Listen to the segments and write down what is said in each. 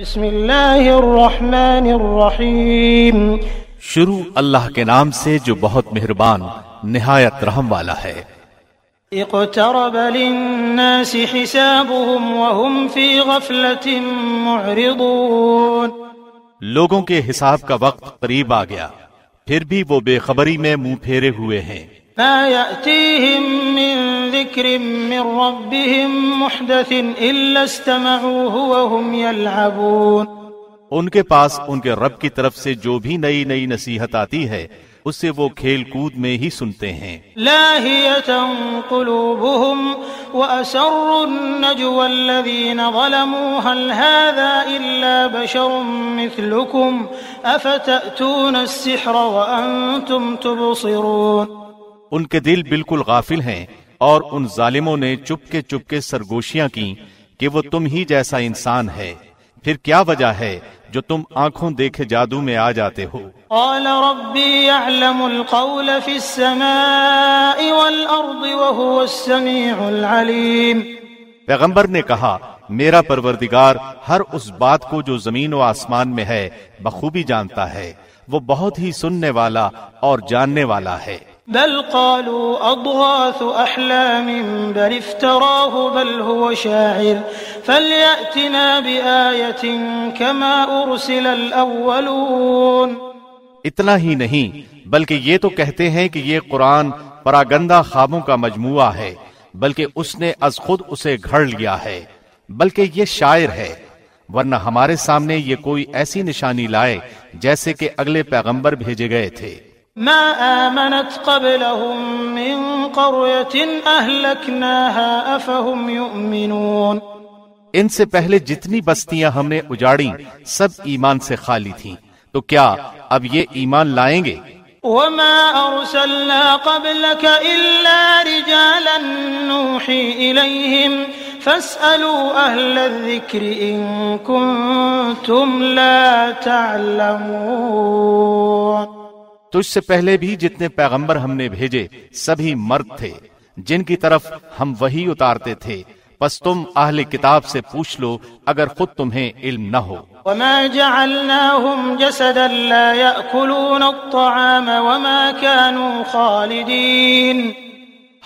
بسم اللہ الرحمن الرحیم۔ شروع اللہ کے نام سے جو بہت مہربان نہایت رحم والا ہے۔ اقترب للناس حسابهم وهم في غفلة معرضون۔ لوگوں کے حساب کا وقت قریب آ گیا۔ پھر بھی وہ بے خبری میں منہ پھیرے ہوئے ہیں۔ ما يأتيهم من ذكر من ربهم محدث إلا استمعوه وهم يلعبون. ان کے پاس ان کے رب کی طرف سے جو بھی نئی نئی نصیحت آتی ہے اسے وہ کھیل کود میں ہی سنتے ہیں۔ لاهية قلوبهم وأسروا النجوى الذين ظلموا هل هذا إلا بشر مثلكم؟ أفتأتون السحر وأنتم تبصرون؟ ان کے دل بالکل غافل ہیں اور ان ظالموں نے چپ کے چپ کے سرگوشیاں کی کہ وہ تم ہی جیسا انسان ہے۔ پھر کیا وجہ ہے جو تم آنکھوں دیکھے جادو میں آ جاتے ہو؟ قال ربي يعلم القول في السماء وهو السميع العليم پیغمبر نے کہا میرا پروردگار ہر اس بات کو جو زمین و آسمان میں ہے بخوبی جانتا ہے۔ وہ بہت ہی سننے والا اور جاننے والا ہے۔ بل قالوا أضغاث أحلام بل افتراه بل هو شاعر فليأتنا بآية كما أرسل الأولون اتنا ہی نہیں، بلکہ یہ تو کہتے ہیں کہ یہ قرآن پراگندہ خوابوں کا مجموعہ ہے، بلکہ اس نے از خود اسے گھڑ لیا ہے، بلکہ یہ شاعر ہے۔ ورنہ ہمارے سامنے یہ کوئی ایسی نشانی لائے جیسے کہ اگلے پیغمبر بھیجے گئے تھے۔ ما آمنت قبلهم من قرية أهلكناها أفهم يؤمنون. ان سے پہلے جتنی بستیاں ہم نے اجاڑی سب ایمان سے خالی تھیں۔ تو کیا اب یہ ایمان لائیں گے؟ وما أرسلنا قبلك إلا رجالا نوحي إليهم فاسألوا أهل الذكر إن كنتم لا تعلمون. تجھ سے پہلے بھی جتنے پیغمبر ہم نے بھیجے سبھی مرد تھے۔ جن کی طرف ہم وہی اتارتے تھے۔ پس تم اہل کتاب سے پوچھ لو اگر خود تمہیں علم نہ ہو۔ وما جعلناهم جسدا لا يأكلون الطعام وما كانوا خالدين۔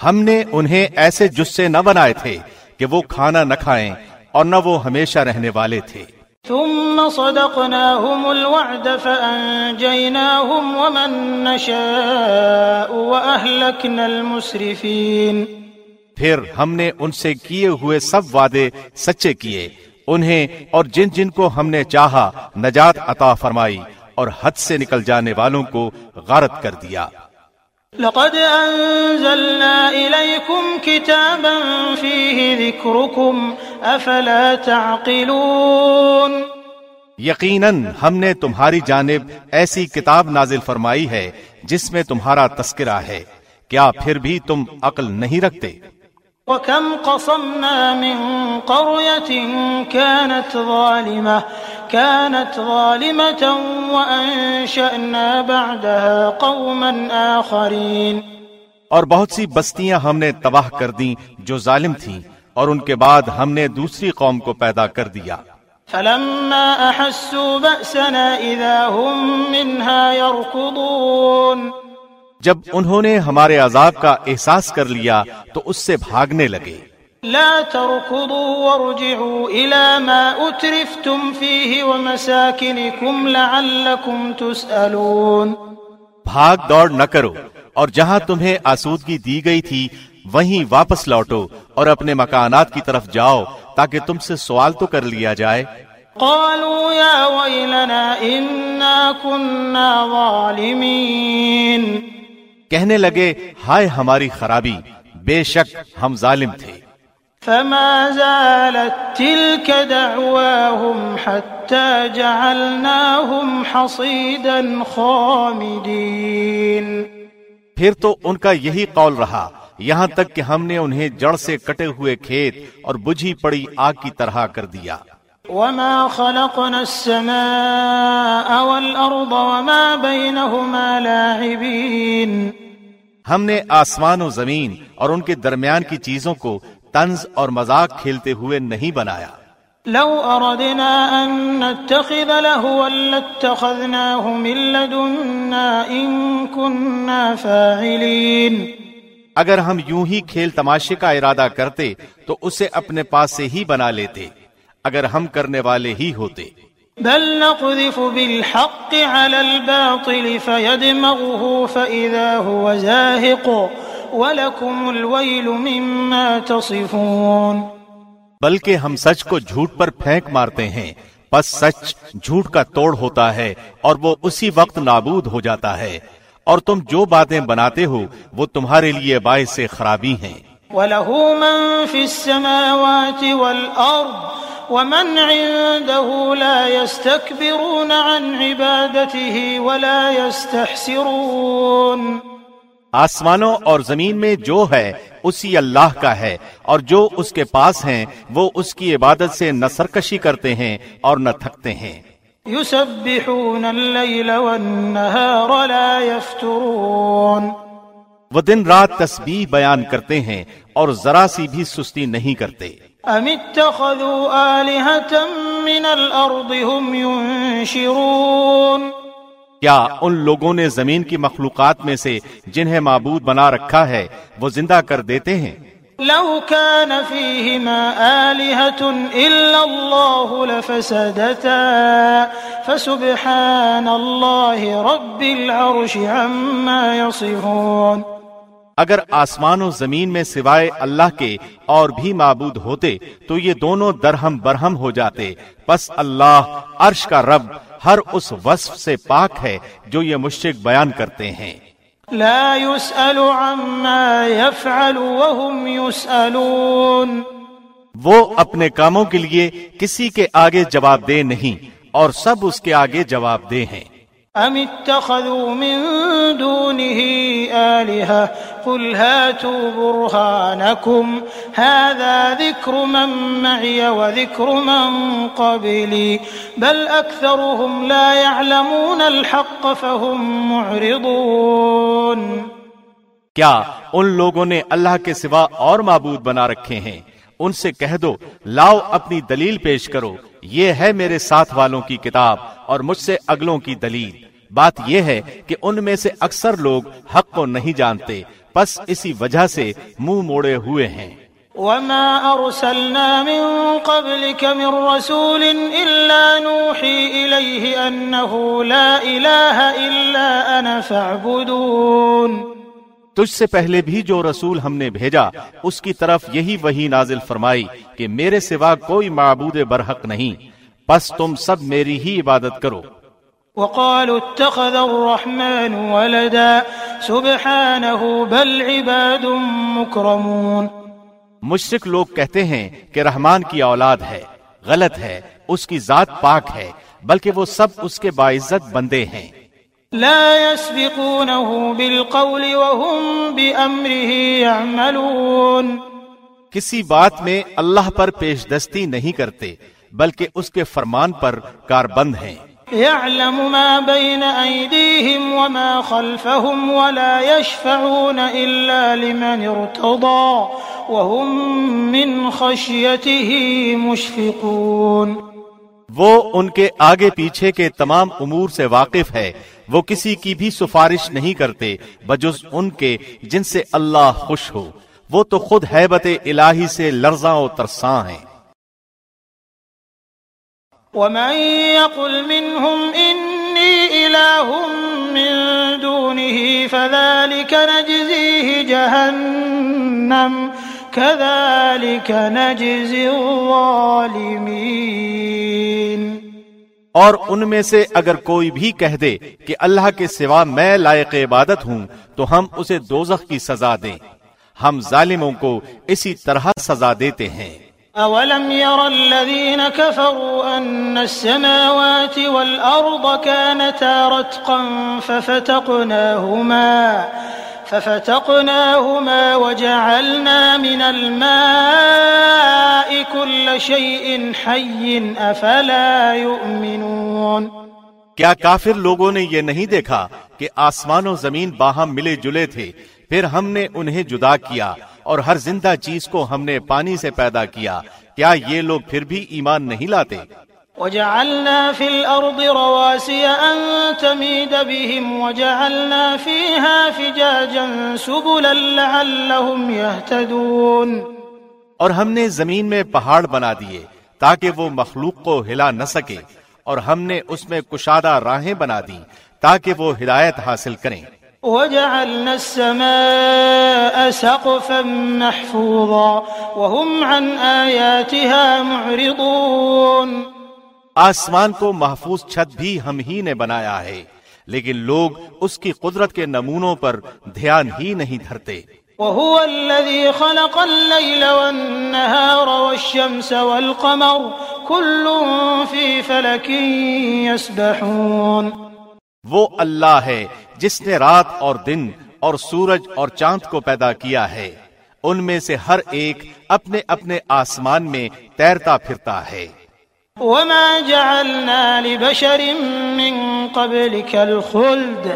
ہم نے انہیں ایسے جسے نہ بنائے تھے کہ وہ کھانا نہ کھائیں اور نہ وہ ہمیشہ رہنے والے تھے۔ ثم صدقناهم الوعد فأنجيناهم ومن نشاء وأهلكنا المسرفين. پھر ہم نے ان سے کیے ہوئے سب وعدے سچے کیے، انہیں اور جن جن کو ہم نے چاہا نجات عطا فرمائی اور حد سے نکل جانے والوں کو غارت کر دیا۔ لقد أنزلنا إليكم كتابا فيه ذكركم أفلا تعقلون یقیناً ہم نے تمہاری جانب ایسی کتاب نازل فرمائی ہے جس میں تمہارا تذکرہ ہے۔ کیا پھر بھی تم عقل نہیں رکھتے؟ وكم قصمنا من قرية كانت ظالمة كانت ظالمة وأنشأنا بعدها قوما آخرين اور بہت سی بستیاں ہم نے تباہ کر دیں جو ظالم تھیں اور ان کے بعد ہم نے دوسری قوم کو پیدا کر دیا۔ فلما أحسوا بأسنا إذا هم منها يركضون جب انہوں نے ہمارے عذاب کا احساس کر لیا تو اس سے بھاگنے لگے۔ لا تركضوا وارجعوا إلى ما أترفتم فيه ومساكنكم لعلكم تسألون۔ بھاگ دوڑ نہ کرو اور جہاں تمہیں آسودگی دی گئی تھی وہیں واپس لوٹو اور اپنے مکانات کی طرف جاؤ تاکہ تم سے سوال تو کر لیا جائے۔ قالوا يا ويلنا إنا كنا ظالمين۔ کہنے لگے ہائے ہماری خرابی بے شک ہم ظالم تھے. فما زالت تلك دعواهم حتى جعلناهم حصيدا خامدين پھر تو ان کا یہی قول رہا یہاں تک کہ ہم نے انہیں جڑ سے کٹے ہوئے کھیت اور بجھی پڑی آگ کی طرح کر دیا۔ وما خلقنا السماء والأرض وما بينهما لاعبين ہم نے آسمان و زمین اور ان کے درمیان کی چیزوں کو طنز اور مذاق کھیلتے ہوئے نہیں بنایا۔ لو أردنا أن نتخذ لهوا لاتخذناه من لدنا إن كنا فاعلين اگر ہم یوں ہی کھیل تماشے کا ارادہ کرتے تو اسے اپنے پاس سے ہی بنا لیتے اگر ہم کرنے والے ہی ہوتے۔ بل نقذف بالحق على الباطل فيدمغه فإذا هو زاهق ولكم الويل مما تصفون. بلکہ ہم سچ کو جھوٹ پر پھینک مارتے ہیں، پس سچ جھوٹ کا توڑ ہوتا ہے اور وہ اسی وقت نابود ہو جاتا ہے۔ اور تم جو باتیں بناتے ہو، وہ تمہارے لیے باعث سے خرابی ہیں۔ وَلَهُ مَن فِي السَّمَاوَاتِ وَالْأَرْضِ وَمَنْ عِندَهُ لَا يَسْتَكْبِرُونَ عَنْ عِبَادَتِهِ وَلَا يَسْتَحْسِرُونَ آسمانوں اور زمین میں جو ہے اسی اللہ کا ہے اور جو اس کے پاس ہیں وہ اس کی عبادت سے نہ سرکشی کرتے ہیں اور نہ تھکتے ہیں۔ يسبحون الليل والنهار لا يفترون وہ دن رات تسبیح بیان کرتے ہیں اور ذرا سی بھی سستی نہیں کرتے۔ ام اتخذوا آلهة من الارض هم ينشرون۔ کیا ان لوگوں نے زمین کی مخلوقات میں سے جنہیں معبود بنا رکھا ہے وہ زندہ کر دیتے ہیں؟ لو كان فيهما آلهة إلا الله لفسدتا۔ فسبحان الله رب العرش عما يصفون۔ اگر آسمان و زمین میں سوائے اللہ کے اور بھی معبود ہوتے تو یہ دونوں درہم برہم ہو جاتے۔ پس اللہ عرش کا رب ہر اس وصف سے پاک ہے جو یہ مشرک بیان کرتے ہیں۔ لا يسأل عما يفعل وهم يسألون۔ وہ اپنے کاموں کے لیے کسی کے آگے جواب دے نہیں اور سب اس کے آگے جواب دے ہیں۔ ام اتخذوا من دونه آلهة قل هاتوا برهانكم. هذا ذكر من معي وذكر من قبلي. بل أكثرهم لا يعلمون الحق فهم معرضون. کیا ان لوگوں نے اللہ کے سوا اور معبود بنا رکھے ہیں؟ ان سے کہہ دو، لاؤ اپنی دلیل پیش کرو۔ یہ ہے میرے ساتھ والوں کی کتاب اور مجھ سے اگلوں کی دلیل۔ بات یہ ہے کہ ان میں سے اکثر لوگ حق کو نہیں جانتے۔ پس اسی وجہ سے منہ موڑے ہوئے ہیں۔ وما ارسلنا من قبلك من رسول الا نوحي اليه انه لا اله الا انا فاعبدون۔ تجھ سے پہلے بھی جو رسول ہم نے بھیجا اس کی طرف یہی وہی نازل فرمائی کہ میرے سوا کوئی معبود برحق نہیں۔ پس تم سب میری ہی عبادت کرو۔ وقالوا اتخذ الرحمن ولدا. سبحانه بل عباد مكرمون. مشرک لوگ کہتے ہیں کہ رحمان کی اولاد ہے غلط ہے اس کی ذات پاک ہے بلکہ وہ سب اس کے باعزت بندے ہیں۔ لا يسبقونه بالقول وهم بأمره يعملون. کسی بات میں اللہ پر پیش دستی نہیں کرتے بلکہ اس کے فرمان پر کاربند ہیں۔ يعلم ما بين أيديهم وما خلفهم ولا يشفعون إلا لمن ارتضى وهم من خشيته مشفقون وہ ان کے آگے پیچھے کے تمام امور سے واقف ہے۔ وہ کسی کی بھی سفارش نہیں کرتے، بجز ان کے جن سے اللہ خوش ہو۔ وہ تو خود حیبت الہی سے لرزاں و ترساں ہیں۔ ومن يقل منهم إني إله من دونه فذلك نجزيه جهنم كذلك نجزي الظالمين اور ان میں سے اگر کوئی بھی کہہ دے کہ اللہ کے سوا میں لائق عبادت ہوں، تو ہم اسے دوزخ کی سزا دیں۔ ہم ظالموں کو اسی طرح سزا دیتے ہیں۔ أولم ير الذين كفروا أن السماوات والأرض كانتا رتقا ففتقناهما ففتقناهما وجعلنا من الماء كل شيء حي أفلا يؤمنون کیا کافر لوگوں نے یہ نہیں دیکھا کہ آسمان و زمین باہم ملے جلے تھے، پھر ہم نے انہیں جدا کیا۔ اور ہر زندہ چیز کو ہم نے پانی سے پیدا کیا کیا یہ لوگ پھر بھی ایمان نہیں لاتے؟ وجعلنا في الأرض رواسي أن تميد بهم وجعلنا فيها فجاجا سبلا لعلهم يهتدون. اور ہم نے زمین میں پہاڑ بنا دیے تاکہ وہ مخلوق کو ہلا نہ سکے اور ہم نے اس میں کشادہ راہیں بنا دی تاکہ وہ ہدایت حاصل کریں۔ وجعلنا السماء سقفا محفوظا وهم عن آياتها معرضون۔ آسمان کو محفوظ چھت بھی ہم ہی نے بنایا ہے لیکن لوگ اس کی قدرت کے نمونوں پر دھیان ہی نہیں دھرتے۔ وهو الذي خلق الليل والنهار والشمس والقمر كل في فلك يسبحون۔ وہ اللہ ہے جس نے رات اور دن اور سورج اور چاند کو پیدا کیا ہے ان میں سے ہر ایک اپنے اپنے آسمان میں تیرتا پھرتا ہے۔ وما جعلنا لبشر من قبلك الخلد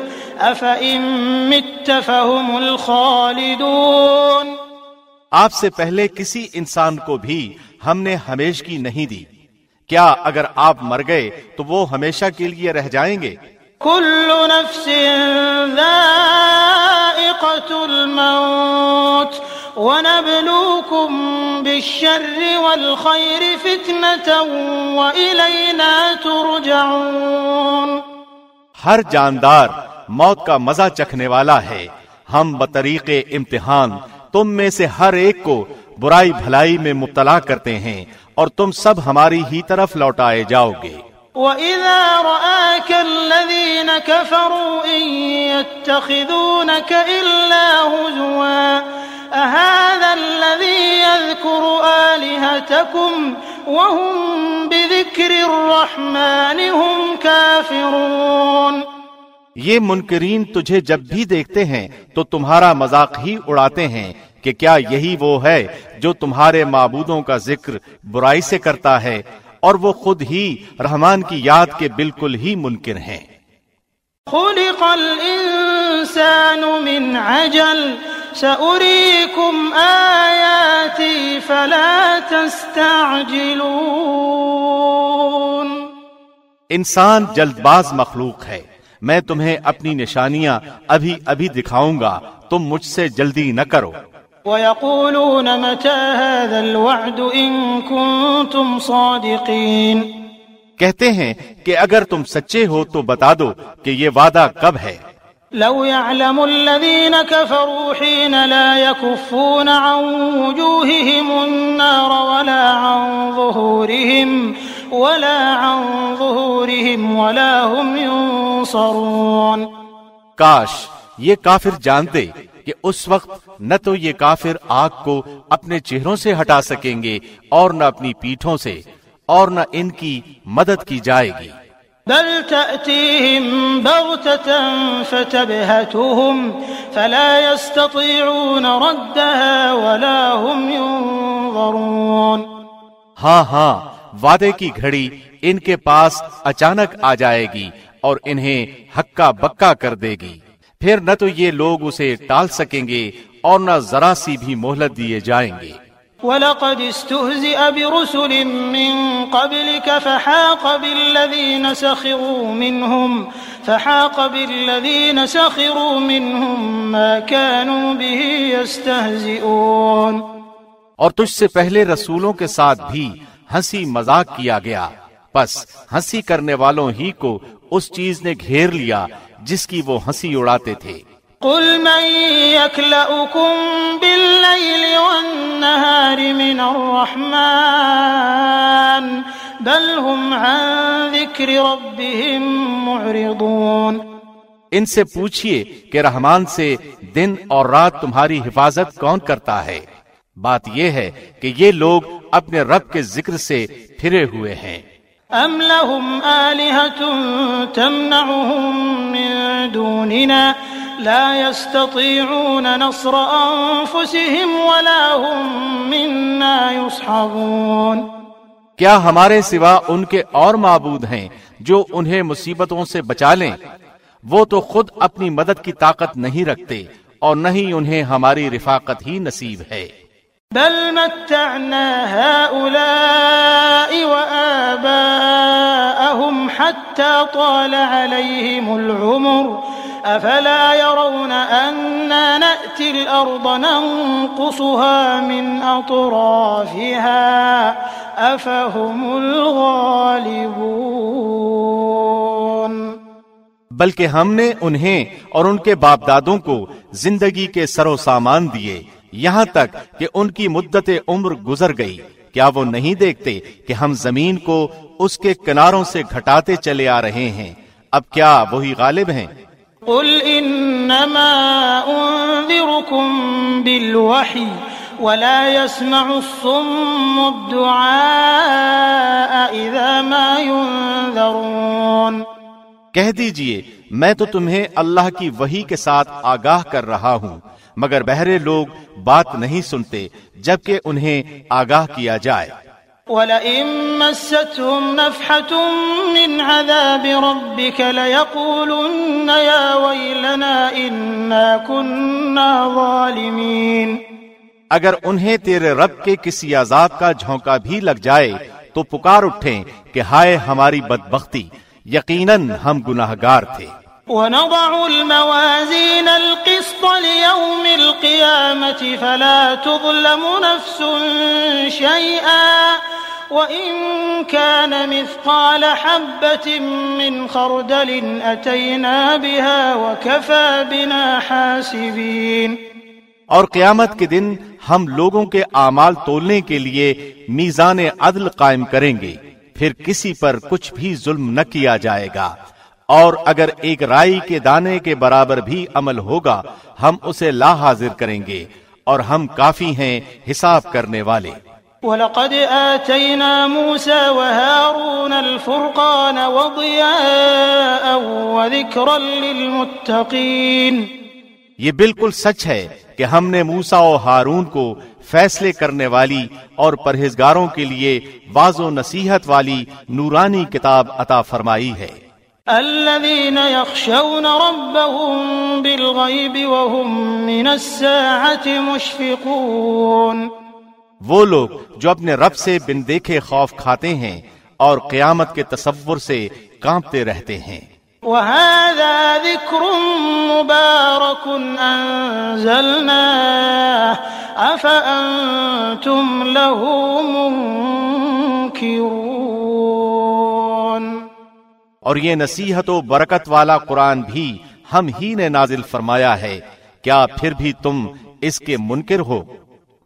أفإن مت فهم الخالدون۔ آپ سے پہلے کسی انسان کو بھی ہم نے ہمیشگی نہیں دی۔ کیا اگر آپ مر گئے تو وہ ہمیشہ کے لیے رہ جائیں گے؟ كل نفس ذائقة الموت ونبلوكم بالشر والخير فتنة وإلينا ترجعون. ہر جاندار موت کا مزہ چکھنے والا ہے۔ ہم بطریق امتحان تم میں سے ہر ایک کو برائی بھلائی میں مبتلا کرتے ہیں اور تم سب ہماری ہی طرف لوٹائے جاؤ گے۔ وَإِذَا رَآكَ الَّذِينَ كَفَرُوا إِن يَتَّخِذُونَكَ إِلَّا هُزُوًا أَهَذَا الَّذِي يَذْكُرُ آلِهَتَكُمْ وَهُمْ بِذِكْرِ الرَّحْمَنِ هُمْ كَافِرُونَ یہ منکرین تجھے جب بھی دیکھتے ہیں تو تمہارا مذاق ہی اڑاتے ہیں کہ کیا یہی وہ ہے جو تمہارے معبودوں کا ذکر برائی سے کرتا ہے اور وہ خود ہی رحمان کی یاد کے بالکل ہی منکر ہیں۔ خلق الإنسان من عجل سأريكم آياتي فلا تستعجلون۔ انسان جلد باز مخلوق ہے۔ میں تمہیں اپنی نشانیاں ابھی ابھی دکھاؤں گا تم مجھ سے جلدی نہ کرو۔ ويقولون متى هذا الوعد إن كنتم صادقين؟ کہتے ہیں کہ اگر تم سچے ہو تو بتا دو کہ یہ وعدہ کب ہے۔ لو يعلم الذين كفروا حين لا يكفون عن وجوههم النار ولا عن ظهورهم ولا عن ظهورهم ولا هم ينصرون۔ کاش یہ کافر جانتے کہ اس وقت نہ تو یہ کافر آگ کو اپنے چہروں سے ہٹا سکیں گے اور نہ اپنی پیٹھوں سے اور نہ ان کی مدد کی جائے گی۔ بل تأتيهم بغتة فتبهتهم فلا يستطيعون ردها ولا هم ينظرون۔ ہاں ہاں وعدے کی گھڑی ان کے پاس اچانک آ جائے گی اور انہیں ہکا بکا کر دے گی۔ پھر نہ تو یہ لوگ اسے ٹال سکیں گے اور نہ ذرا سی بھی مہلت دیے جائیں گے۔ ولقد استهزئ برسل من قبلك فحاق بالذين سخروا منهم فحاق بالذين سخروا منهم ما كانوا به يستهزئون۔ اور تجھ سے پہلے رسولوں کے ساتھ بھی ہنسی مذاق کیا گیا بس ہنسی کرنے والوں ہی کو اس چیز نے گھیر لیا جس کی وہ ہنسی اڑاتے تھے۔ قل من يكلأكم بالليل والنهار من الرحمن بل هم عن ذكر ربهم معرضون۔ ان سے پوچھئے کہ رحمان سے دن اور رات تمہاری حفاظت کون کرتا ہے؟ بات یہ ہے کہ یہ لوگ اپنے رب کے ذکر سے پھرے ہوئے ہیں۔ ام لهم آلهة تمنعهم من دوننا لا يستطيعون نصر أنفسهم ولا هم منا يصحبون کیا ہمارے سوا ان کے اور معبود ہیں جو انہیں مصیبتوں سے بچا لیں؟ وہ تو خود اپنی مدد کی طاقت نہیں رکھتے اور نہ ہی انہیں ہماری رفاقت ہی نصیب ہے۔ بل متعنا هؤلاء وآباءهم حتى طال عليهم العمر. أفلا يرون أنا نأتي الأرض ننقصها من أطرافها؟ أفهم الغالبون. بلکہ ہم نے انہیں اور ان کے باپ دادوں کو زندگی کے سر و سامان دیے۔ یہاں تک کہ ان کی مدت عمر گزر گئی کیا وہ نہیں دیکھتے کہ ہم زمین کو اس کے کناروں سے گھٹاتے چلے آ رہے ہیں؟ اب کیا وہی غالب ہیں؟ قل انما انذركم بالوحي ولا يسمع الصم الدعاء اذا ما ينذرون۔ کہہ دیجیے میں تو تمہیں اللہ کی وحی کے ساتھ آگاہ کر رہا ہوں۔ مگر بہرے لوگ بات نہیں سنتے جبکہ انہیں آگاہ کیا جائے۔ وَلَئِن مَسَّتْهُمْ نَفْحَةٌ مِّنْ عَذَابِ رَبِّكَ لَيَقُولُنَّ يَا وَيْلَنَا إِنَّا كُنَّا ظَالِمِينَ۔ اگر انہیں تیرے رب کے کسی عذاب کا جھونکا بھی لگ جائے تو پکار اٹھیں کہ ہائے ہماری بدبختی یقیناً ہم گناہ گار تھے۔ ونضع الموازين القسط ليوم القيامة فلا تظلم نفس شيئا وإن كان مثقال حبة من خردل أتينا بها وكفى بنا حاسبين اور قیامت کے دن ہم لوگوں کے اعمال تولنے کے لیے میزان عدل قائم کریں گے، پھر کسی پر کچھ بھی ظلم نہ کیا جائے گا۔ اور اگر ایک رائی کے دانے کے برابر بھی عمل ہوگا ہم اسے لا حاضر کریں گے اور ہم کافی ہیں حساب کرنے والے۔ وَلَقَدْ آتَيْنَا مُوسَى وَهَارُونَ الْفُرْقَانَ وَضِيَاءً وَذِكْرًا لِلْمُتَّقِينَ۔ یہ بالکل سچ ہے کہ ہم نے موسا و ہارون کو فیصلے کرنے والی اور پرہیزگاروں کے لیے واض و نصیحت والی نورانی کتاب عطا فرمائی ہے۔ الذين يخشون ربهم بالغيب وهم من الساعة مشفقون. وہ لوگ جو اپنے رب سے بن دیکھے خوف کھاتے ہیں اور قیامت کے تصور سے کانپتے رہتے ہیں۔ وهذا ذكر مبارك أنزلناه أفأنتم له منكرون۔ اور یہ نصیحت و برکت والا قرآن بھی ہم ہی نے نازل فرمایا ہے۔ کیا پھر بھی تم اس کے منکر ہو؟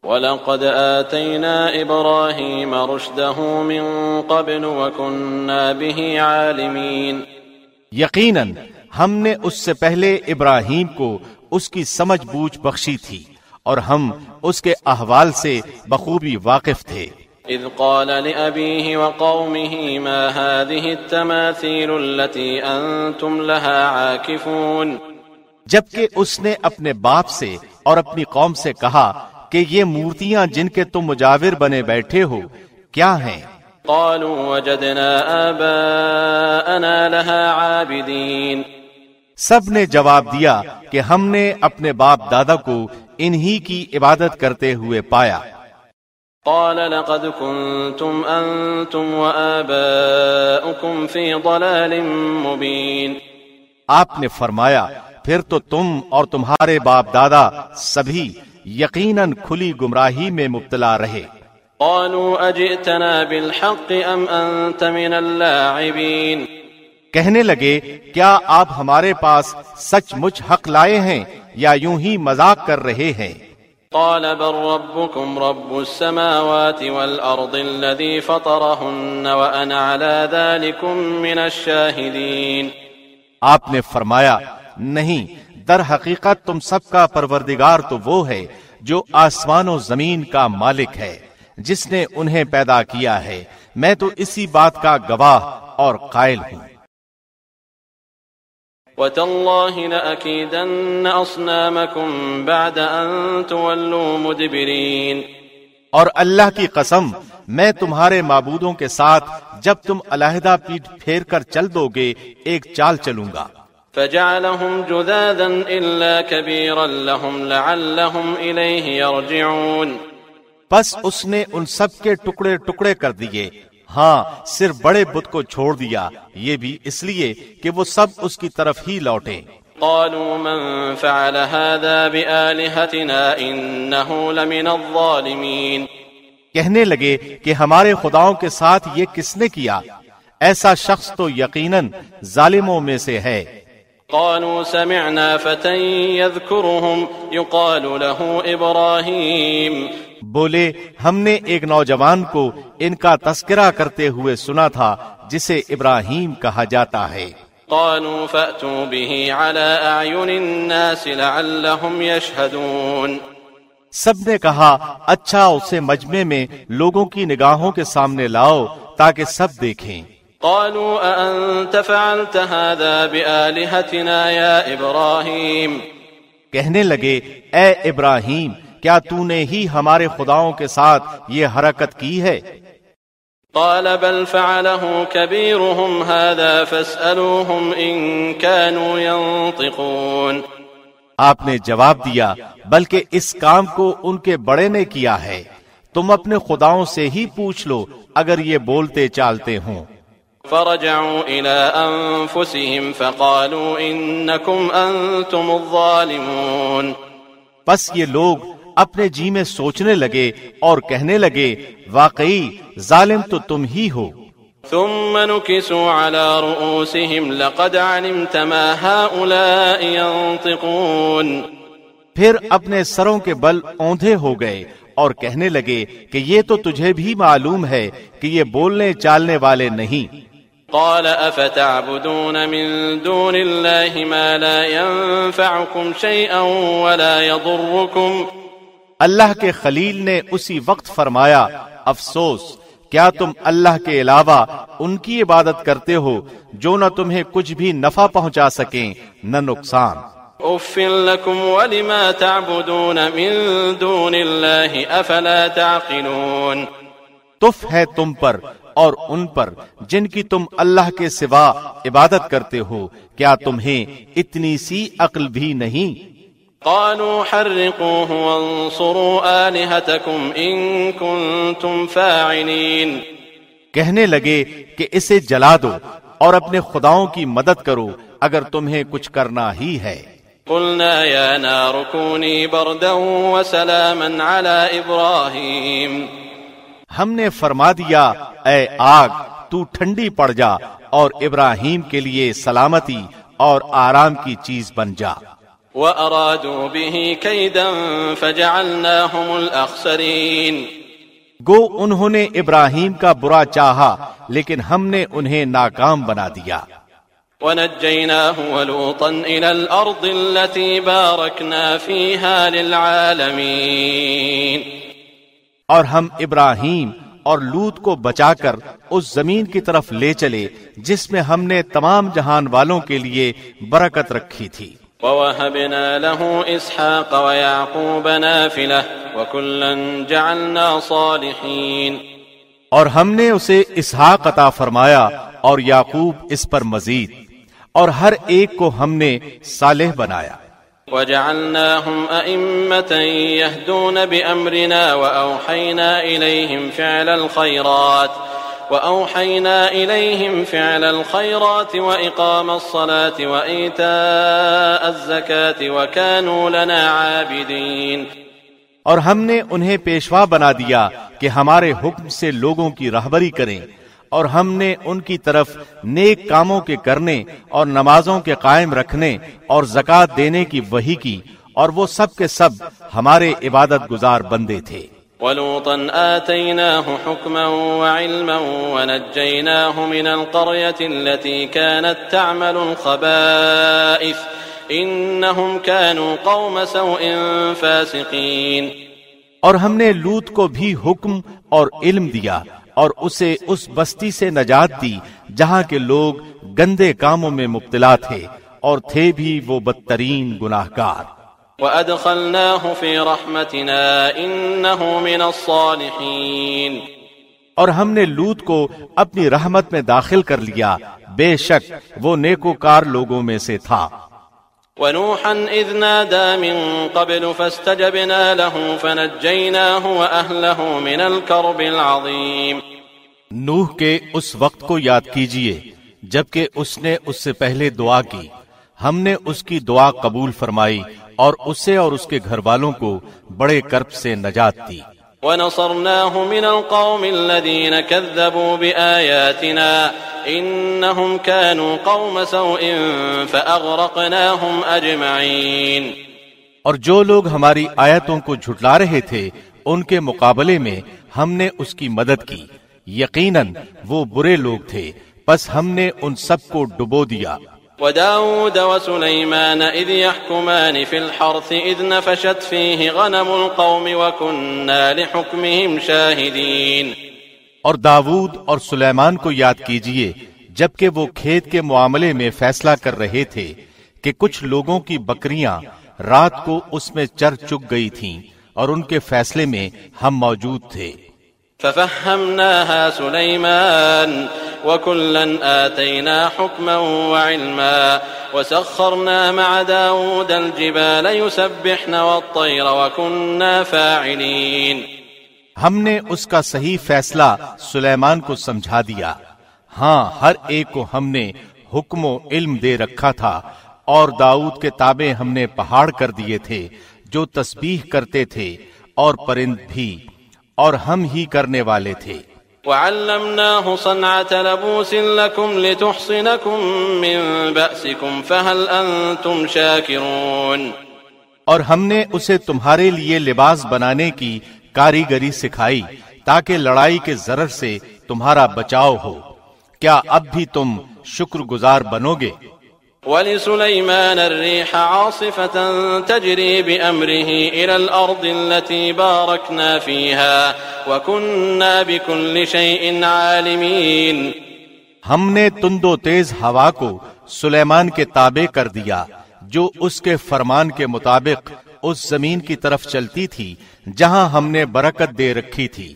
وَلَقَدْ آتَيْنَا إِبْرَاهِيمَ رُشْدَهُ مِن قَبْلُ وَكُنَّا بِهِ عَالِمِينَ۔ یقیناً ہم نے اس سے پہلے ابراہیم کو اس کی سمجھ بوجھ بخشی تھی اور ہم اس کے احوال سے بخوبی واقف تھے۔ اذ قال لأبيه وقومه ما هذه التماثيل التي انتم لها عاكفون؟ جبکہ اس نے اپنے باپ سے اور اپنی قوم سے کہا کہ یہ مورتیاں جن کے تم مجاور بنے بیٹھے ہو کیا ہیں؟ قالوا وجدنا آباءنا لها عابدين. سب نے جواب دیا کہ ہم نے اپنے باپ دادا کو انہی کی عبادت کرتے ہوئے پایا۔ قال لقد كنتم انتم وآباؤكم في ضلال مبين. آپ نے فرمایا پھر تو تم اور تمہارے باپ دادا سبھی یقیناً کھلی گمراہی میں مبتلا رہے۔ قالوا اجئتنا بالحق ام انت من اللاعبين؟ کہنے لگے کیا آپ ہمارے پاس سچ مچ حق لائے ہیں یا یوں ہی مذاق کر رہے ہیں؟ قال بل ربكم رب السماوات والأرض الذي فطرهن وأنا على ذلكم من الشاهدين. آپ نے فرمایا، نہیں، در حقیقت تم سب کا پروردگار تو وہ ہے جو آسمان و زمین کا مالک ہے، جس نے انہیں پیدا کیا ہے۔ میں تو اسی بات کا گواہ اور قائل ہوں۔ وَتَاللَّهِ لَأَكِيدَنَّ أَصْنَامَكُمْ بَعْدَ أَن تُوَلُّوا مُدْبِرِينَ اور اللہ کی قسم میں تمہارے معبودوں کے ساتھ جب تم علیحدہ پیٹ پھیر کر چل دو گے ایک چال چلوں گا۔ فَجَعَلَهُمْ جُذَاذًا إِلَّا كَبِيرًا لَهُمْ لَعَلَّهُمْ إِلَيْهِ يَرْجِعُونَ پس اس نے ان سب کے ٹکڑے ٹکڑے کر دیے۔ ہاں صرف بڑے بت کو چھوڑ دیا۔ یہ بھی اس لیے کہ وہ سب اس کی طرف ہی لوٹے قالوا من فعل هذا بآلهتنا إنه لمن الظالمين۔ کہنے لگے کہ ہمارے خداؤں کے ساتھ یہ کس نے کیا؟ ایسا شخص تو یقیناً ظالموں میں سے ہے۔ قالوا سمعنا فتى يذكرهم يقال له إبراهيم۔ بولے ہم نے ایک نوجوان کو ان کا تذکرہ کرتے ہوئے سنا تھا جسے ابراہیم کہا جاتا ہے۔ قالوا فأتوا به على أعين الناس لعلهم يشهدون۔ سب نے کہا اچھا اسے مجمع میں لوگوں کی نگاہوں کے سامنے لاؤ تاکہ سب دیکھیں۔ قالوا أأنت فعلت هذا بآلهتنا يا إبراهيم؟ کہنے لگے اے ابراہیم کیا تو نے ہی ہمارے خداؤں کے ساتھ یہ حرکت کی ہے؟ قال بل فعله كبيرهم هذا فاسألوهم إن كانوا ينطقون. آپ نے جواب دیا بلکہ اس کام کو ان کے بڑے نے کیا ہے۔ تم اپنے خداؤں سے ہی پوچھ لو اگر یہ بولتے چالتے ہوں۔ فرجعوا إلى أنفسهم فقالوا إنكم أنتم الظالمون. پس یہ لوگ اپنے جی میں سوچنے لگے اور کہنے لگے واقعی ظالم تو تم ہی ہو۔ ثم نكسوا على رؤوسهم لقد علمت ما هؤلاء ينطقون۔ پھر اپنے سروں کے بل اوندھے ہو گئے اور کہنے لگے کہ یہ تو تجھے بھی معلوم ہے کہ یہ بولنے چالنے والے نہیں۔ قال افتعبدون من دون الله ما لا ينفعكم شيئا ولا يضركم؟ اللہ کے خلیل نے اسی وقت فرمایا افسوس کیا تم اللہ کے علاوہ ان کی عبادت کرتے ہو جو نہ تمہیں کچھ بھی نفع پہنچا سکیں نہ نقصان؟ افل لكم ولما تعبدون من دون افلا تعقلون؟ تف ہے تم پر اور ان پر جن کی تم اللہ کے سوا عبادت کرتے ہو کیا تمہیں اتنی سی عقل بھی نہیں؟ قالوا حرقوه وانصروا آلهتكم إن كنتم فاعلين. کہنے لگے کہ اسے جلا دو اور اپنے خداؤں کی مدد کرو اگر تمہیں کچھ کرنا ہی ہے۔ قلنا يا نار كوني بردا وسلاما على إبراهيم. ہم نے فرما دیا اے آگ تو ٹھنڈی پڑ جا اور ابراہیم کے لیے سلامتی اور آرام کی چیز بن جا۔ وأرادوا به كيدا فجعلناهم الأخسرين گو انہوں نے ابراہیم کا برا چاہا لیکن ہم نے انہیں ناکام بنا دیا۔ ونجيناه ولوطا إلى الأرض التي باركنا فيها للعالمين اور ہم ابراہیم اور لوت کو بچا کر اس زمین کی طرف لے چلے جس میں ہم نے تمام جہان والوں کے لیے برکت رکھی تھی۔ ووهبنا له إسحاق ويعقوب نافلة وكلا جعلنا صالحين. اور ہم نے اسے اسحاق عطا فرمایا اور یعقوب اس پر مزید اور ہر ایک کو ہم نے صالح بنایا۔ وجعلناهم أئمة يهدون بأمرنا وأوحينا إليهم فعل الخيرات وأوحينا إليهم فعل الخيرات وإقام الصلاة وإيتاء الزكاة وكانوا لنا عابدين. اور ہم نے انہیں پیشوا بنا دیا کہ ہمارے حکم سے لوگوں کی رہبری کریں اور ہم نے ان کی طرف نیک کاموں کے کرنے اور نمازوں کے قائم رکھنے اور زکات دینے کی وہی کی اور وہ سب کے سب ہمارے عبادت گزار بندے تھے۔ ولوطا آتيناه حكما وعلما ونجيناه من القرية التي كانت تعمل الخبائث إنهم كانوا قوم سوء فاسقين. اور ہم نے لوت کو بھی حکم اور علم دیا اور اسے اس بستی سے نجات دی جہاں کے لوگ گندے کاموں میں مبتلا تھے اور تھے بھی وہ بدترین گناہگار۔ وأدخلناه في رحمتنا إنه من الصالحين۔ اور ہم نے لوت کو اپنی رحمت میں داخل کر لیا۔ بے شک وہ نیکوکار لوگوں میں سے تھا۔ ونوحا إذ نادى من قبل فاستجبنا له فنجيناه وأهله من الكرب العظيم۔ نوح کے اس وقت کو یاد کیجیے جبکہ اس نے اس سے پہلے دعا کی۔ ہم نے اس کی دعا قبول فرمائی اور اسے اور اس کے گھر والوں کو بڑے کرب سے نجات دی۔ ونصرناه من القوم الذين كذبوا بآياتنا إنهم كانوا قوم سوء فأغرقناهم أجمعين۔ اور جو لوگ ہماری آیتوں کو جھٹلا رہے تھے ان کے مقابلے میں ہم نے اس کی مدد کی۔ یقیناً وہ برے لوگ تھے پس ہم نے ان سب کو ڈبو دیا۔ وداود وسليمان إذ يحكمان في الحرث إذ نفشت فيه غنم القوم وكنا لحكمهم شاهدين. اور داود اور سلیمان کو یاد کیجیے جبکہ وہ کھیت کے معاملے میں فیصلہ کر رہے تھے کہ کچھ لوگوں کی بکریاں رات کو اس میں چر چک گئی تھیں اور ان کے فیصلے میں ہم موجود تھے۔ ففهمناها سليمان وكلا آتينا حكما وعلما وسخرنا مع داود الجبال يسبحن والطير وكنا فاعلين ہم نے اس کا صحیح فیصلہ سلیمان کو سمجھا دیا۔ ہاں ہر ایک کو ہم نے حکم و علم دے رکھا تھا اور داؤد کے تابع ہم نے پہاڑ کر دیے تھے جو تسبیح کرتے تھے اور پرند بھی اور ہم ہی کرنے والے تھے۔ وعلمناه صنعة لبوس لكم لتحصنكم من بأسكم، فهل أنتم شاكرون؟ اور ہم نے اسے تمہارے لیے لباس بنانے کی کاریگری سکھائی تاکہ لڑائی کے ضرر سے تمہارا بچاؤ ہو۔ کیا اب بھی تم شکر گزار بنو گے؟ ولسليمان الريح عاصفة تجري بأمره إلى الأرض التي باركنا فيها وكنا بكل شيء عالمين. ہم نے تند و تیز ہوا کو سلیمان کے تابع کر دیا، جو اس کے فرمان کے مطابق اس زمین کی طرف چلتی تھی، جہاں ہم نے برکت دے رکھی تھی،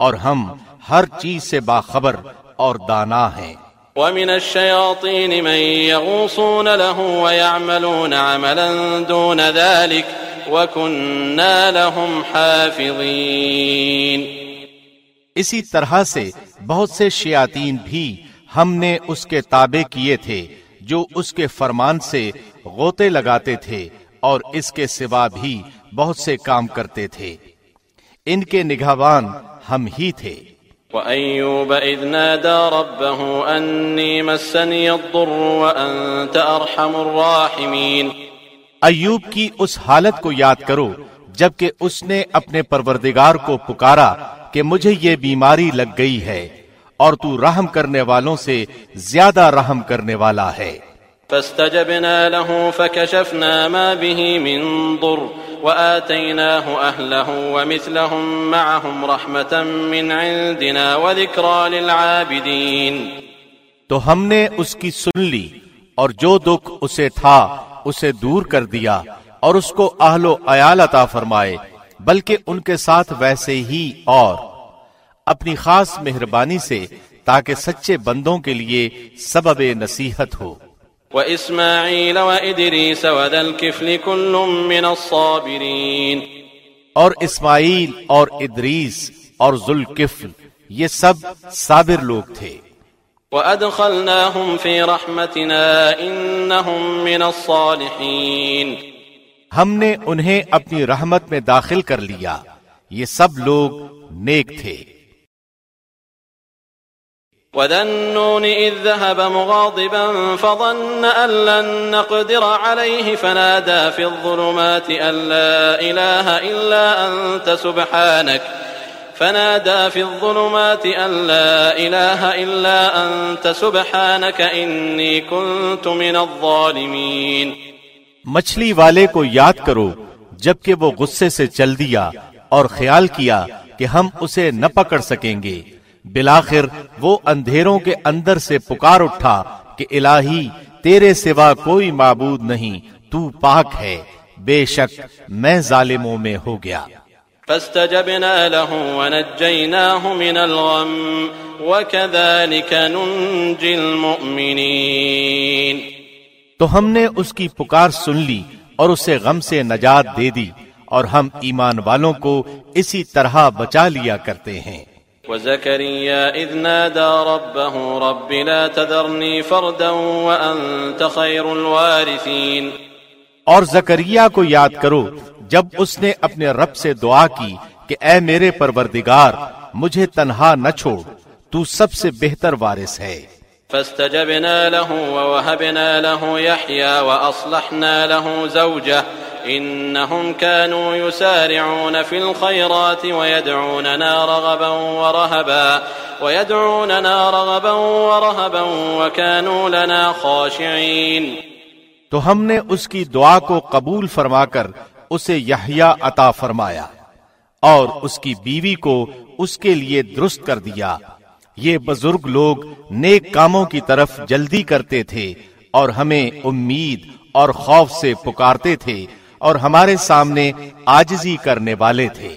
اور ہم ہر چیز سے باخبر اور دانا ہیں۔ ومن الشياطين من يغوصون له ويعملون عملا دون ذلك وكنا لهم حافظين. اسی طرح سے بہت سے شیاطین بھی ہم نے اس کے تابع کیے تھے جو اس کے فرمان سے غوطے لگاتے تھے اور اس کے سوا بھی بہت سے کام کرتے تھے۔ ان کے نگہوان ہم ہی تھے۔ وأيوب إذ نادى ربه أني مسني الضر وأنت أرحم الراحمين. ایوب کی اس حالت کو یاد کرو، جبکہ اس نے اپنے پروردگار کو پکارا کہ مجھے یہ بیماری لگ گئی ہے اور تو رحم کرنے والوں سے زیادہ رحم کرنے والا ہے۔ فاستجبنا له فكشفنا ما به من ضر وآتيناه أهله ومثلهم معهم رحمة من عندنا وذكرى للعابدين. تو ہم نے اس کی سن لی اور جو دکھ اسے تھا اسے دور کر دیا اور اس کو اہل و عیال عطا فرمائے، بلکہ ان کے ساتھ ویسے ہی اور۔ اپنی خاص مہربانی سے تاکہ سچے بندوں کے لیے سبب نصیحت ہو۔ وإسماعيل وإدريس وذا الكفل كل من الصابرين. اور اسماعیل اور ادریس اور ذوالکفل یہ سب صابر لوگ تھے۔ وأدخلناهم في رحمتنا إنهم من الصالحين. ہم نے انہیں اپنی رحمت میں داخل کر لیا۔ یہ سب لوگ نیک تھے۔ وذا النون إذ ذهب مغاضبا فظن أن لن نقدر عليه فنادى في الظلمات أن لا إله إلا أنت سبحانك فنادى في الظلمات أن لا إله إلا أنت سبحانك إني كنت من الظالمين مچھلی والے کو یاد کرو، جبکہ وہ غصے سے چل دیا اور خیال کیا کہ ہم اسے نہ پکڑ سکیں گے۔ بلاخر وہ اندھیروں کے اندر سے پکار اٹھا کہ الہی تیرے سوا کوئی معبود نہیں تو پاک ہے۔ بے شک میں ظالموں میں ہو گیا۔ فاستجبنا له ونجيناه من الغم وكذلك ننجي المؤمنين تو ہم نے اس کی پکار سن لی اور اسے غم سے نجات دے دی اور ہم ایمان والوں کو اسی طرح بچا لیا کرتے ہیں۔ وزكريا إذ نادى ربه رب لا تذرني فردا وأنت خير الوارثين. اور زکریا کو یاد کرو، جب اس نے اپنے رب سے دعا کی کہ اے میرے پروردگار، مجھے تنہا نہ چھوڑ، تو سب سے بہتر وارث ہے۔ فاستجبنا له ووهبنا له يحيى وأصلحنا له زوجه إنهم كانوا يسارعون في الخيرات ويدعوننا رغبا ورهبا ويدعوننا رغبا ورهبا وكانوا لنا خاشعين. تو ہم نے اس کی دعا کو قبول فرما کر اسے یحییٰ عطا فرمایا اور اس کی بیوی کو اس کے لیے درست کر دیا۔ یہ بزرگ لوگ نیک کاموں کی طرف جلدی کرتے تھے اور ہمیں امید اور خوف سے پکارتے تھے اور ہمارے سامنے آجزی کرنے والے تھے۔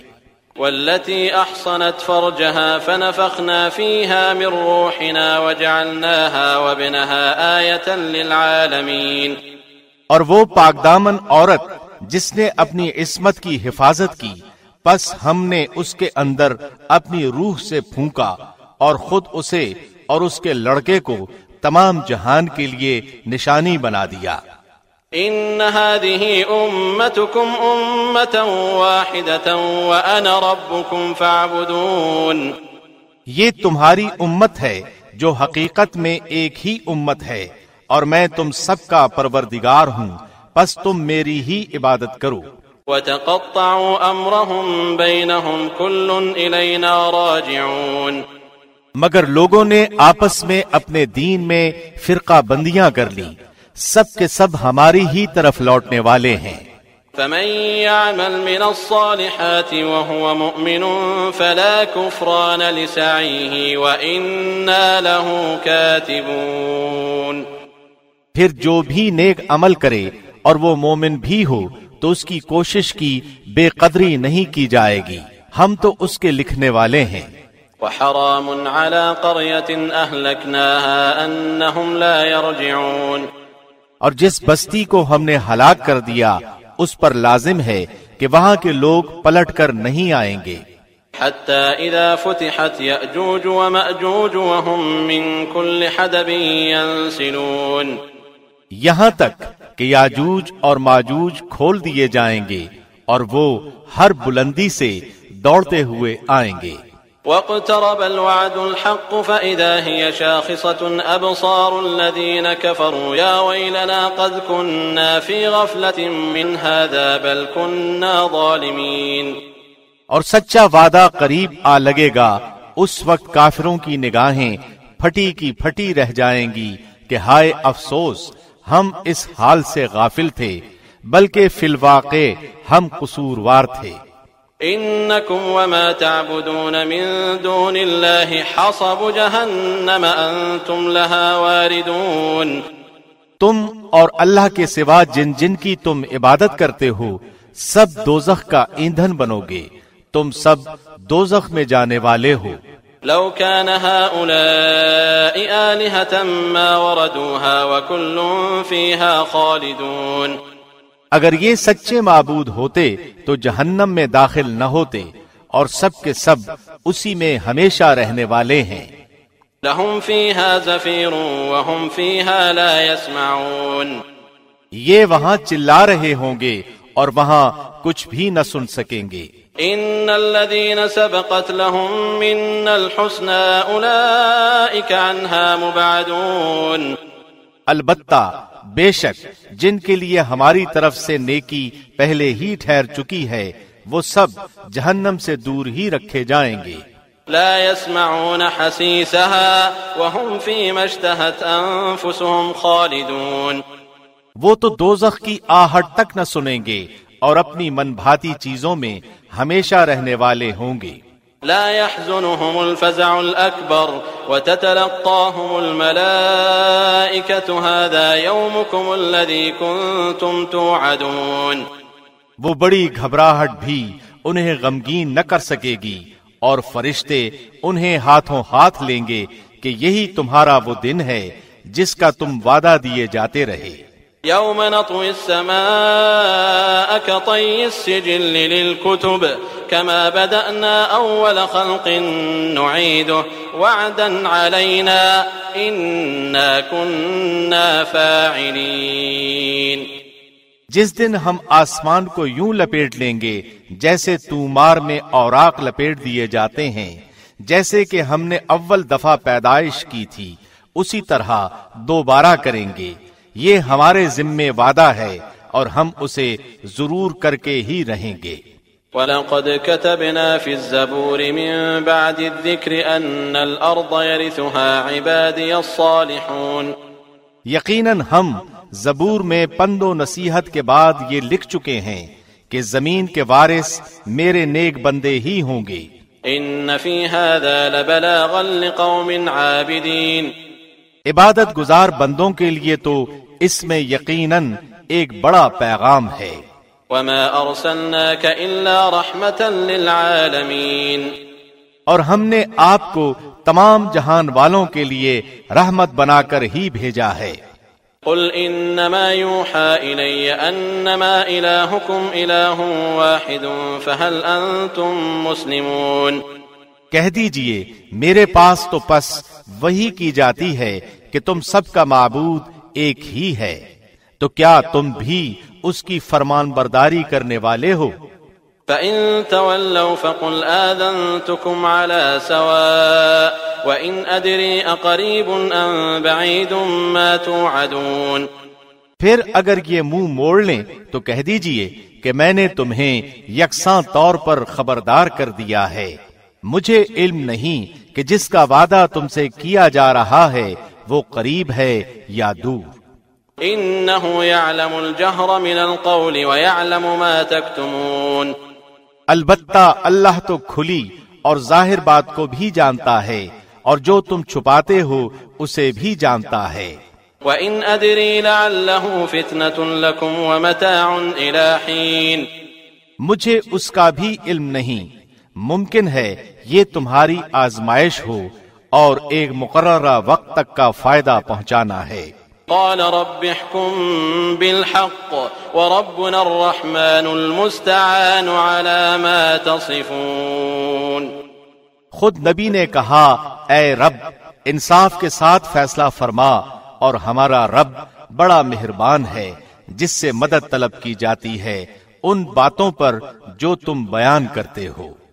والتي أحصنت فرجها فنفخنا فيها من روحنا وجعلناها وابنها آية للعالمين اور وہ پاکدامن عورت جس نے اپنی عصمت کی حفاظت کی پس ہم نے اس کے اندر اپنی روح سے پھونکا۔ اور خود اسے اور اس کے لڑکے کو تمام جہان کے لیے نشانی بنا دیا۔ ان هذه امتكم امه واحده وانا ربكم فاعبدون۔ یہ تمہاری امت ہے جو حقیقت میں ایک ہی امت ہے اور میں تم سب کا پروردگار ہوں پس تم میری ہی عبادت کرو۔ وتقطعوا امرهم بينهم كل الينا راجعون۔ مگر لوگوں نے آپس میں اپنے دین میں فرقہ بندیاں کر لی سب کے سب ہماری ہی طرف لوٹنے والے ہیں۔ فمن يعمل من الصالحات وهو مؤمن فلا كفران لسعيه وإنا له كاتبون۔ پھر جو بھی نیک عمل کرے اور وہ مومن بھی ہو تو اس کی کوشش کی بے قدری نہیں کی جائے گی۔ ہم تو اس کے لکھنے والے ہیں۔ وحرام على قرية أهلكناها أنهم لا يرجعون. اور جس بستی کو ہم نے ہلاک کر دیا اس پر لازم ہے کہ وہاں کے لوگ پلٹ کر نہیں آئیں گے۔ حتى إذا فتحت يأجوج ومأجوج وهم من كل حدب ينسلون. یہاں تک کہ یاجوج اور ماجوج کھول دیے جائیں گے اور وہ ہر بلندی سے دوڑتے ہوئے آئیں گے۔ واقترب الوعد الحق فإذا هي شاخصة أبصار الذين كفروا يا ويلنا قد كنا في غفلة من هذا بل كنا ظالمين. اور سچا وعدہ قریب آ لگے گا، اس وقت کافروں کی نگاہیں پھٹی کی پھٹی رہ جائیں گی کہ ہائے افسوس، ہم اس حال سے غافل تھے، بلکہ فی الواقع ہم قصوروار تھے۔ انکم وما تعبدون من دون اللہ حصب جہنم انتم لها واردون. تم اور اللہ کے سوا جن جن کی تم عبادت کرتے ہو سب دوزخ کا ایندھن بنو گے تم سب دوزخ میں جانے والے ہو۔ لو كان هؤلاء آلهة ما وردوها وكل فيها خالدون. اگر یہ سچے معبود ہوتے تو جہنم میں داخل نہ ہوتے اور سب کے سب اسی میں ہمیشہ رہنے والے ہیں۔ لهم فيها زفير وهم فيها لا يسمعون یہ وہاں چلا رہے ہوں گے اور وہاں کچھ بھی نہ سن سکیں گے۔ ان الذين سبقت لهم من الحسنى اولئك عنها مبعدون۔ البتہ بے شک جن کے لیے ہماری طرف سے نیکی پہلے ہی ٹھہر چکی ہے وہ سب جہنم سے دور ہی رکھے جائیں گے۔ لا يسمعون حسيسها وهم فيما اشتهت انفسهم خالدون۔ وہ تو دوزخ کی آہٹ تک نہ سنیں گے اور اپنی من بھاتی چیزوں میں ہمیشہ رہنے والے ہوں گے۔ لا يحزنهم الفزع الأكبر وتتلقاهم الملائكة هذا يومكم الذي كنتم توعدون وہ بڑی گھبراہٹ بھی انہیں غمگین نہ کر سکے گی اور فرشتے انہیں ہاتھوں ہاتھ لیں گے کہ یہی تمہارا وہ دن ہے جس کا تم وعدہ دیے جاتے رہے۔ يوم نطوي السماء كطي السجل للكتب كما بدأنا أول خلق نعيده وعدا علينا إنا كنا فاعلين. جس دن ہم آسمان کو یوں لپیٹ لیں گے جیسے تومار میں اوراق لپیٹ دیے جاتے ہیں، جیسے کہ ہم نے اول دفعہ پیدائش کی تھی، اسی طرح دوبارہ کریں گے۔ یہ ہمارے ذمے وعدہ ہے اور ہم اسے ضرور کر کے ہی رہیں گے۔ وَلَقَدْ كَتَبْنَا فِي الزَّبُورِ مِن بَعْدِ الذِّكْرِ أَنَّ الْأَرْضَ يَرِثُهَا عِبَادِيَ الصَّالِحُونَ۔ یقیناً ہم زبور میں پند و نصیحت کے بعد یہ لکھ چکے ہیں کہ زمین کے وارث میرے نیک بندے ہی ہوں گے۔ ان في هذا لبلاغا لقوم عابدين۔ عبادت گزار بندوں کے لیے تو اس میں یقیناً ایک بڑا پیغام ہے۔ وما ارسلناك الا رحمة للعالمين۔ اور ہم نے آپ کو تمام جہان والوں کے لیے رحمت بنا کر ہی بھیجا ہے۔ قل انما يوحى الي انما الهكم اله واحد فهل انتم مسلمون۔ کہہ دیجیے میرے پاس تو پس وہی کی جاتی ہے کہ تم سب کا معبود ایک ہی ہے۔ تو کیا تم بھی اس کی فرمان برداری کرنے والے ہو؟ فإن تولوا فقل آذنتكم على سواء وإن أدري أقريب أم بعيد ما توعدون۔ پھر اگر یہ منہ موڑ لیں تو کہہ دیجیے کہ میں نے تمہیں یکساں طور پر خبردار کر دیا ہے۔ مجھے علم نہیں کہ جس کا وعدہ تم سے کیا جا رہا ہے وہ قریب ہے یا دور؟ إنه يعلم الجهر من القول ويعلم ما تكتمون البتہ اللہ تو کھلی اور ظاہر بات کو بھی جانتا ہے اور جو تم چھپاتے ہو اسے بھی جانتا ہے۔ وَإِنْ أَدْرِي لَعَلَّهُ فِتْنَةٌ لَكُمْ وَمَتَاعٌ إِلَى حِينٍ۔ مجھے اس کا بھی علم نہیں۔ ممکن ہے یہ تمہاری آزمائش ہو۔ اور ایک مقررہ وقت تک کا فائدہ پہنچانا ہے۔ قال رب احكم بالحق وربنا الرحمن المستعان على ما تصفون۔ خود نبی نے کہا اے رب انصاف کے ساتھ فیصلہ فرما اور ہمارا رب بڑا مہربان ہے جس سے مدد طلب کی جاتی ہے ان باتوں پر جو تم بیان کرتے ہو۔